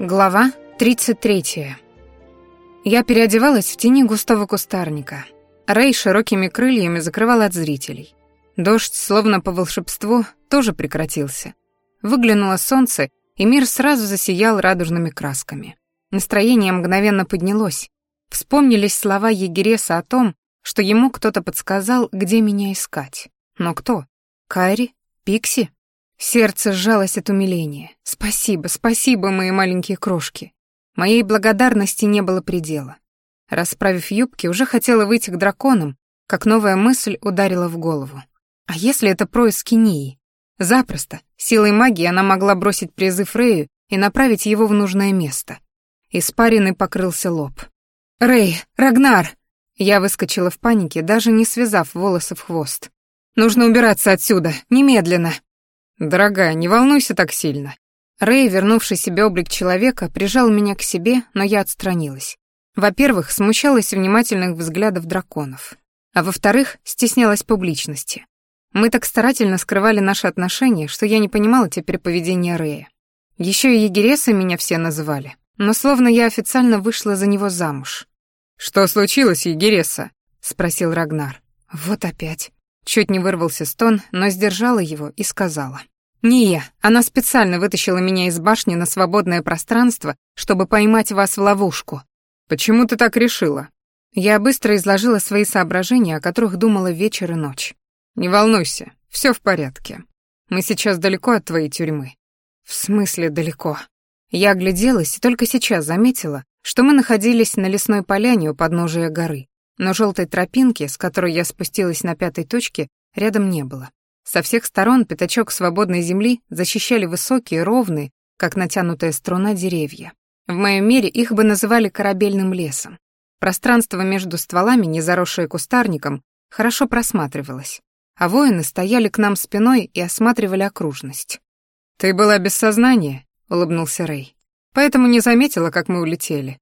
Глава 33. Я переодевалась в тени густого кустарника. Рэй широкими крыльями закрывал от зрителей. Дождь, словно по волшебству, тоже прекратился. Выглянуло солнце, и мир сразу засиял радужными красками. Настроение мгновенно поднялось. Вспомнились слова Егереса о том, что ему кто-то подсказал, где меня искать. Но кто? Кайри? Пикси? Сердце сжалось от умиления. Спасибо, спасибо, мои маленькие крошки. Моей благодарности не было предела. Расправив юбки, уже хотела выйти к драконам, как новая мысль ударила в голову. А если это происки Нии? Запросто, силой магии она могла бросить призыв Рэю и направить его в нужное место. Испаренный покрылся лоб. «Рэй! Рагнар!» Я выскочила в панике, даже не связав волосы в хвост. «Нужно убираться отсюда, немедленно!» «Дорогая, не волнуйся так сильно». Рэй, вернувший себе облик человека, прижал меня к себе, но я отстранилась. Во-первых, смущалась внимательных взглядов драконов. А во-вторых, стеснялась публичности. Мы так старательно скрывали наши отношения, что я не понимала теперь поведения Рэя. Еще и егереса меня все называли, но словно я официально вышла за него замуж. «Что случилось, егереса?» — спросил Рагнар. «Вот опять. Чуть не вырвался стон, но сдержала его и сказала. «Не я. Она специально вытащила меня из башни на свободное пространство, чтобы поймать вас в ловушку». «Почему ты так решила?» Я быстро изложила свои соображения, о которых думала вечер и ночь. «Не волнуйся, все в порядке. Мы сейчас далеко от твоей тюрьмы». «В смысле далеко?» Я огляделась и только сейчас заметила, что мы находились на лесной поляне у подножия горы но желтой тропинки, с которой я спустилась на пятой точке, рядом не было. Со всех сторон пятачок свободной земли защищали высокие, ровные, как натянутая струна, деревья. В моем мире их бы называли корабельным лесом. Пространство между стволами, не заросшее кустарником, хорошо просматривалось, а воины стояли к нам спиной и осматривали окружность. «Ты была без сознания», — улыбнулся Рэй. «Поэтому не заметила, как мы улетели».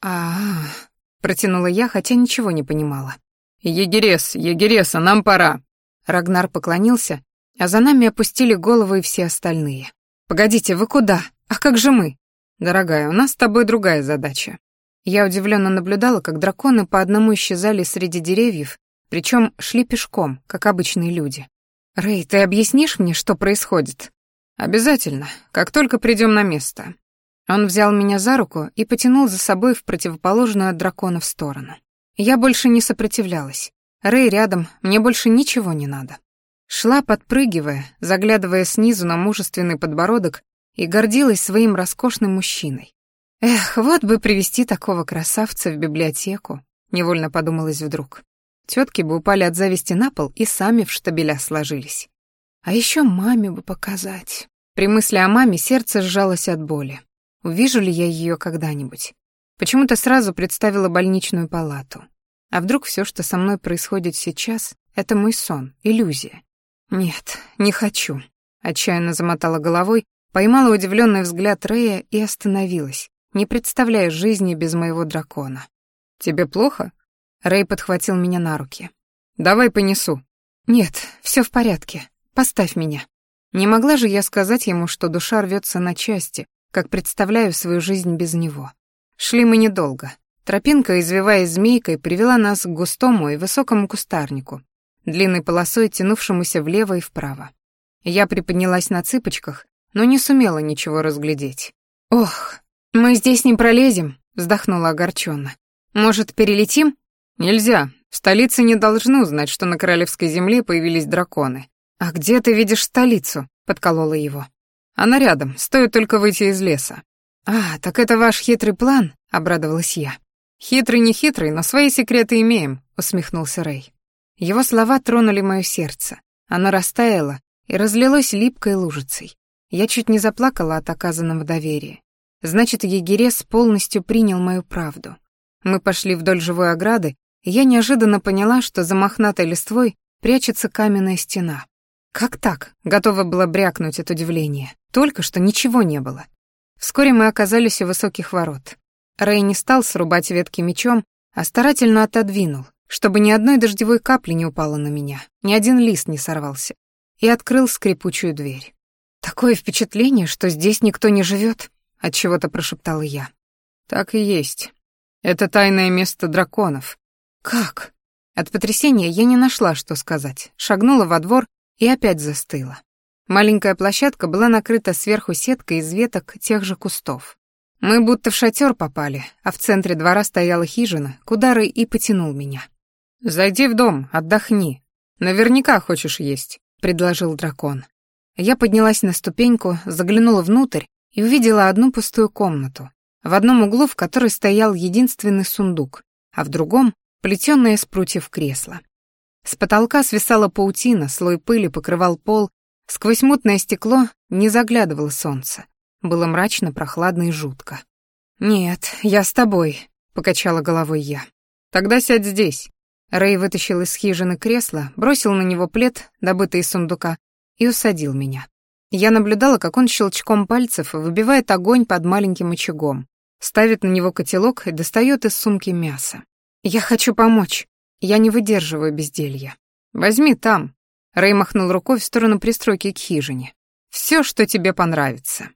«А-а-а», Протянула я, хотя ничего не понимала. «Егерес, Егереса, нам пора!» Рагнар поклонился, а за нами опустили головы и все остальные. «Погодите, вы куда? А как же мы?» «Дорогая, у нас с тобой другая задача». Я удивленно наблюдала, как драконы по одному исчезали среди деревьев, причем шли пешком, как обычные люди. «Рэй, ты объяснишь мне, что происходит?» «Обязательно, как только придем на место. Он взял меня за руку и потянул за собой в противоположную от дракона в сторону. Я больше не сопротивлялась. Рэй рядом, мне больше ничего не надо. Шла, подпрыгивая, заглядывая снизу на мужественный подбородок и гордилась своим роскошным мужчиной. Эх, вот бы привести такого красавца в библиотеку, невольно подумалось вдруг. Тетки бы упали от зависти на пол и сами в штабеля сложились. А еще маме бы показать. При мысли о маме сердце сжалось от боли. Увижу ли я ее когда-нибудь? Почему-то сразу представила больничную палату. А вдруг все, что со мной происходит сейчас, это мой сон, иллюзия? Нет, не хочу. Отчаянно замотала головой, поймала удивленный взгляд Рэя и остановилась, не представляя жизни без моего дракона. «Тебе плохо?» Рэй подхватил меня на руки. «Давай понесу». «Нет, все в порядке. Поставь меня». Не могла же я сказать ему, что душа рвется на части, как представляю свою жизнь без него. Шли мы недолго. Тропинка, извиваясь змейкой, привела нас к густому и высокому кустарнику, длинной полосой, тянувшемуся влево и вправо. Я приподнялась на цыпочках, но не сумела ничего разглядеть. «Ох, мы здесь не пролезем», — вздохнула огорченно. «Может, перелетим?» «Нельзя. В столице не должны узнать, что на королевской земле появились драконы». «А где ты видишь столицу?» — подколола его. Она рядом, стоит только выйти из леса. А, так это ваш хитрый план, обрадовалась я. Хитрый не хитрый, но свои секреты имеем, усмехнулся Рэй. Его слова тронули мое сердце. Оно растаяло и разлилось липкой лужицей. Я чуть не заплакала от оказанного доверия. Значит, Егерес полностью принял мою правду. Мы пошли вдоль живой ограды, и я неожиданно поняла, что за мохнатой листвой прячется каменная стена. Как так? Готова была брякнуть от удивления. Только что ничего не было. Вскоре мы оказались у высоких ворот. Рэй не стал срубать ветки мечом, а старательно отодвинул, чтобы ни одной дождевой капли не упало на меня, ни один лист не сорвался, и открыл скрипучую дверь. Такое впечатление, что здесь никто не живет. отчего-то прошептала я. Так и есть. Это тайное место драконов. Как? От потрясения я не нашла, что сказать. Шагнула во двор и опять застыла. Маленькая площадка была накрыта сверху сеткой из веток тех же кустов. Мы будто в шатер попали, а в центре двора стояла хижина, куда Рэй и потянул меня. «Зайди в дом, отдохни. Наверняка хочешь есть», — предложил дракон. Я поднялась на ступеньку, заглянула внутрь и увидела одну пустую комнату, в одном углу в которой стоял единственный сундук, а в другом — плетённое из прутьев кресло. С потолка свисала паутина, слой пыли покрывал пол, сквозь мутное стекло не заглядывало солнце. Было мрачно, прохладно и жутко. «Нет, я с тобой», — покачала головой я. «Тогда сядь здесь». Рэй вытащил из хижины кресло, бросил на него плед, добытый из сундука, и усадил меня. Я наблюдала, как он щелчком пальцев выбивает огонь под маленьким очагом, ставит на него котелок и достает из сумки мясо. «Я хочу помочь. Я не выдерживаю безделья. Возьми там». Рэй махнул рукой в сторону пристройки к хижине. «Все, что тебе понравится».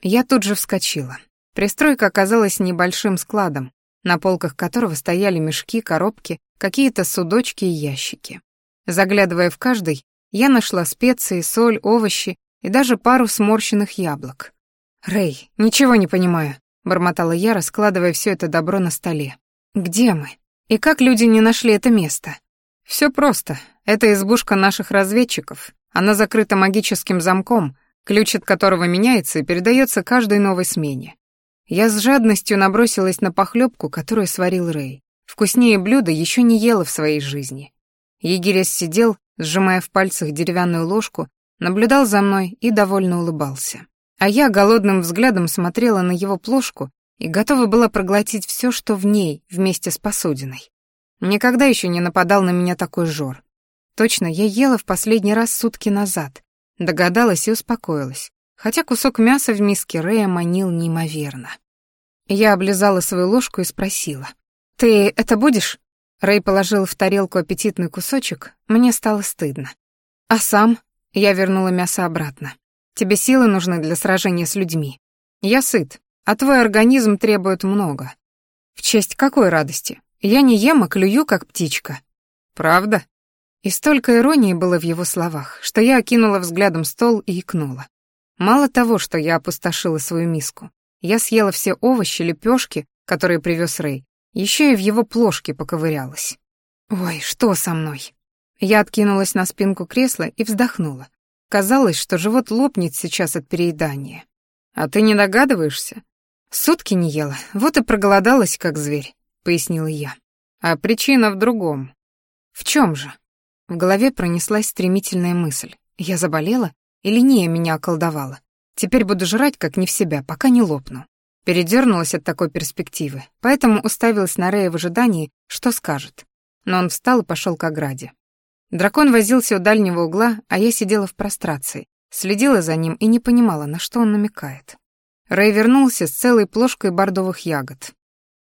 Я тут же вскочила. Пристройка оказалась небольшим складом, на полках которого стояли мешки, коробки, какие-то судочки и ящики. Заглядывая в каждый, я нашла специи, соль, овощи и даже пару сморщенных яблок. «Рэй, ничего не понимаю», — бормотала я, раскладывая все это добро на столе. «Где мы? И как люди не нашли это место?» Все просто. Это избушка наших разведчиков. Она закрыта магическим замком, ключ от которого меняется и передается каждой новой смене. Я с жадностью набросилась на похлебку, которую сварил Рэй. Вкуснее блюда еще не ела в своей жизни. Егерес сидел, сжимая в пальцах деревянную ложку, наблюдал за мной и довольно улыбался. А я голодным взглядом смотрела на его плошку и готова была проглотить все, что в ней, вместе с посудиной. Никогда еще не нападал на меня такой жор. Точно, я ела в последний раз сутки назад, Догадалась и успокоилась, хотя кусок мяса в миске Рэя манил неимоверно. Я облизала свою ложку и спросила. «Ты это будешь?» Рэй положил в тарелку аппетитный кусочек, мне стало стыдно. «А сам?» Я вернула мясо обратно. «Тебе силы нужны для сражения с людьми. Я сыт, а твой организм требует много». «В честь какой радости? Я не ем, а клюю, как птичка». «Правда?» И столько иронии было в его словах, что я окинула взглядом стол и икнула. Мало того, что я опустошила свою миску, я съела все овощи, лепешки, которые привез Рэй, еще и в его плошке поковырялась. Ой, что со мной? Я откинулась на спинку кресла и вздохнула. Казалось, что живот лопнет сейчас от переедания. А ты не догадываешься? Сутки не ела, вот и проголодалась, как зверь, пояснила я. А причина в другом. В чем же? В голове пронеслась стремительная мысль. Я заболела? Или Ния меня околдовала? Теперь буду жрать как не в себя, пока не лопну. Передернулась от такой перспективы, поэтому уставилась на Рея в ожидании, что скажет. Но он встал и пошел к ограде. Дракон возился у дальнего угла, а я сидела в прострации, следила за ним и не понимала, на что он намекает. Рэй вернулся с целой плошкой бордовых ягод.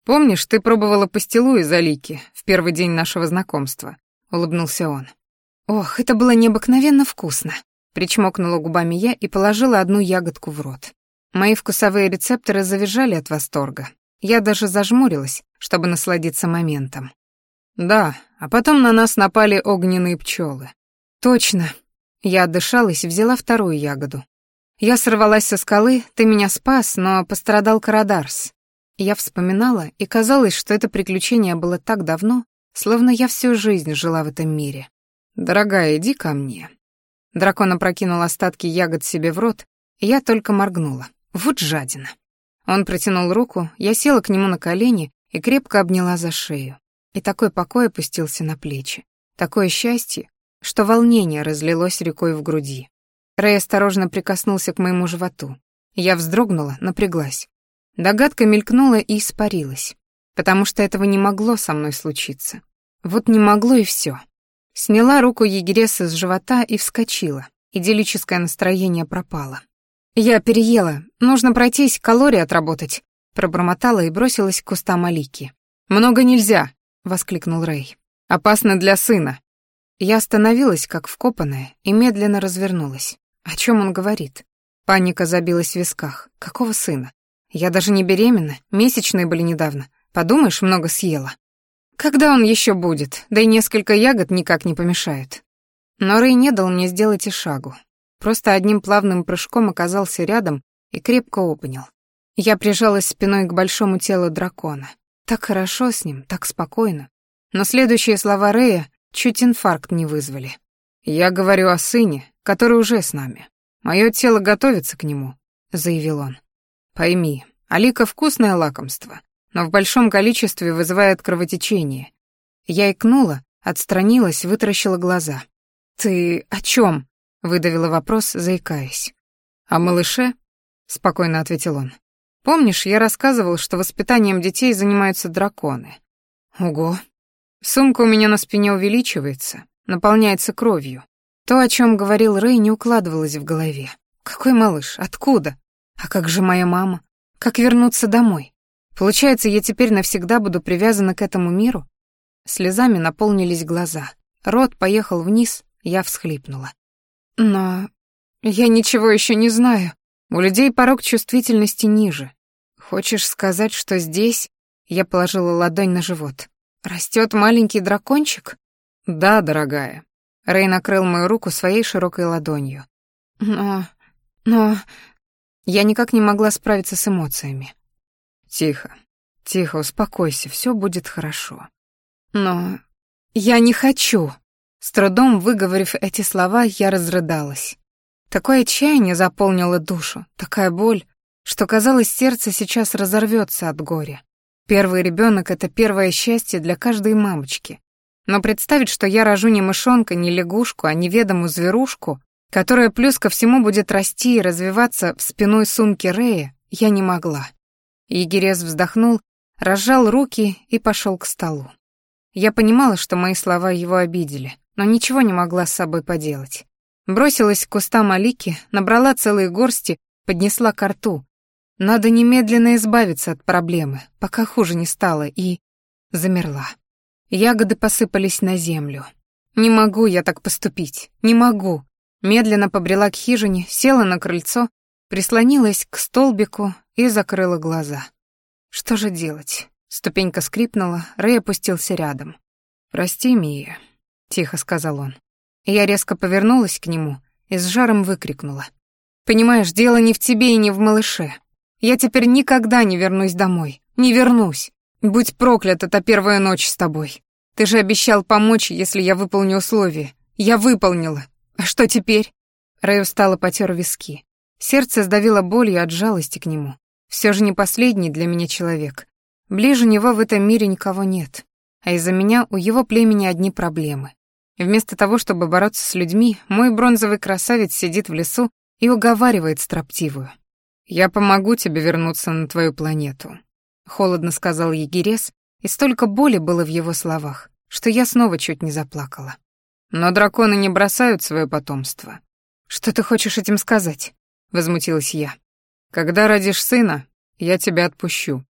«Помнишь, ты пробовала пастилу из Алики в первый день нашего знакомства?» улыбнулся он. Ох, это было необыкновенно вкусно. Причмокнула губами я и положила одну ягодку в рот. Мои вкусовые рецепторы завизжали от восторга. Я даже зажмурилась, чтобы насладиться моментом. Да, а потом на нас напали огненные пчелы. Точно. Я отдышалась и взяла вторую ягоду. Я сорвалась со скалы, ты меня спас, но пострадал Карадарс. Я вспоминала, и казалось, что это приключение было так давно, Словно я всю жизнь жила в этом мире. «Дорогая, иди ко мне». Дракон опрокинул остатки ягод себе в рот, и я только моргнула. Вот жадина. Он протянул руку, я села к нему на колени и крепко обняла за шею. И такой покой опустился на плечи. Такое счастье, что волнение разлилось рекой в груди. Рэй осторожно прикоснулся к моему животу. Я вздрогнула, напряглась. Догадка мелькнула и испарилась потому что этого не могло со мной случиться. Вот не могло и все. Сняла руку егереса с живота и вскочила. Идиллическое настроение пропало. «Я переела. Нужно пройтись, калории отработать», — пробормотала и бросилась к кустам Алики. «Много нельзя», — воскликнул Рэй. «Опасно для сына». Я остановилась, как вкопанная, и медленно развернулась. О чем он говорит? Паника забилась в висках. Какого сына? Я даже не беременна, месячные были недавно. Подумаешь, много съела. Когда он еще будет? Да и несколько ягод никак не помешают. Но Рэй не дал мне сделать и шагу. Просто одним плавным прыжком оказался рядом и крепко обнял. Я прижалась спиной к большому телу дракона. Так хорошо с ним, так спокойно. Но следующие слова Рэя чуть инфаркт не вызвали. «Я говорю о сыне, который уже с нами. Мое тело готовится к нему», — заявил он. «Пойми, Алика — вкусное лакомство, но в большом количестве вызывает кровотечение». Я икнула, отстранилась, вытаращила глаза. «Ты о чем? выдавила вопрос, заикаясь. «О малыше?» — спокойно ответил он. «Помнишь, я рассказывал, что воспитанием детей занимаются драконы?» «Ого!» Сумка у меня на спине увеличивается, наполняется кровью. То, о чем говорил Рэй, не укладывалось в голове. Какой малыш? Откуда? А как же моя мама? Как вернуться домой? Получается, я теперь навсегда буду привязана к этому миру? Слезами наполнились глаза. Рот поехал вниз, я всхлипнула. Но я ничего еще не знаю. У людей порог чувствительности ниже. Хочешь сказать, что здесь... Я положила ладонь на живот. Растет маленький дракончик? Да, дорогая. Рэй накрыл мою руку своей широкой ладонью. Но... но... Я никак не могла справиться с эмоциями. Тихо, тихо, успокойся, все будет хорошо. Но... Я не хочу. С трудом выговорив эти слова, я разрыдалась. Такое отчаяние заполнило душу, такая боль, что казалось, сердце сейчас разорвется от горя. Первый ребенок — это первое счастье для каждой мамочки. Но представить, что я рожу не мышонка, не лягушку, а неведомую зверушку, которая плюс ко всему будет расти и развиваться в спиной сумки Рея, я не могла. Егерес вздохнул, разжал руки и пошел к столу. Я понимала, что мои слова его обидели но ничего не могла с собой поделать. Бросилась к кустам Алики, набрала целые горсти, поднесла ко рту. Надо немедленно избавиться от проблемы, пока хуже не стало, и... замерла. Ягоды посыпались на землю. Не могу я так поступить, не могу. Медленно побрела к хижине, села на крыльцо, прислонилась к столбику и закрыла глаза. Что же делать? Ступенька скрипнула, Рэй опустился рядом. «Прости, Мия, тихо сказал он. Я резко повернулась к нему и с жаром выкрикнула. «Понимаешь, дело не в тебе и не в малыше. Я теперь никогда не вернусь домой. Не вернусь. Будь проклята та первая ночь с тобой. Ты же обещал помочь, если я выполню условия. Я выполнила. А что теперь?» Рэй устало потер виски. Сердце сдавило болью от жалости к нему. Все же не последний для меня человек. Ближе него в этом мире никого нет. А из-за меня у его племени одни проблемы. Вместо того, чтобы бороться с людьми, мой бронзовый красавец сидит в лесу и уговаривает строптивую. «Я помогу тебе вернуться на твою планету», — холодно сказал егерес, и столько боли было в его словах, что я снова чуть не заплакала. «Но драконы не бросают свое потомство». «Что ты хочешь этим сказать?» — возмутилась я. «Когда родишь сына, я тебя отпущу»,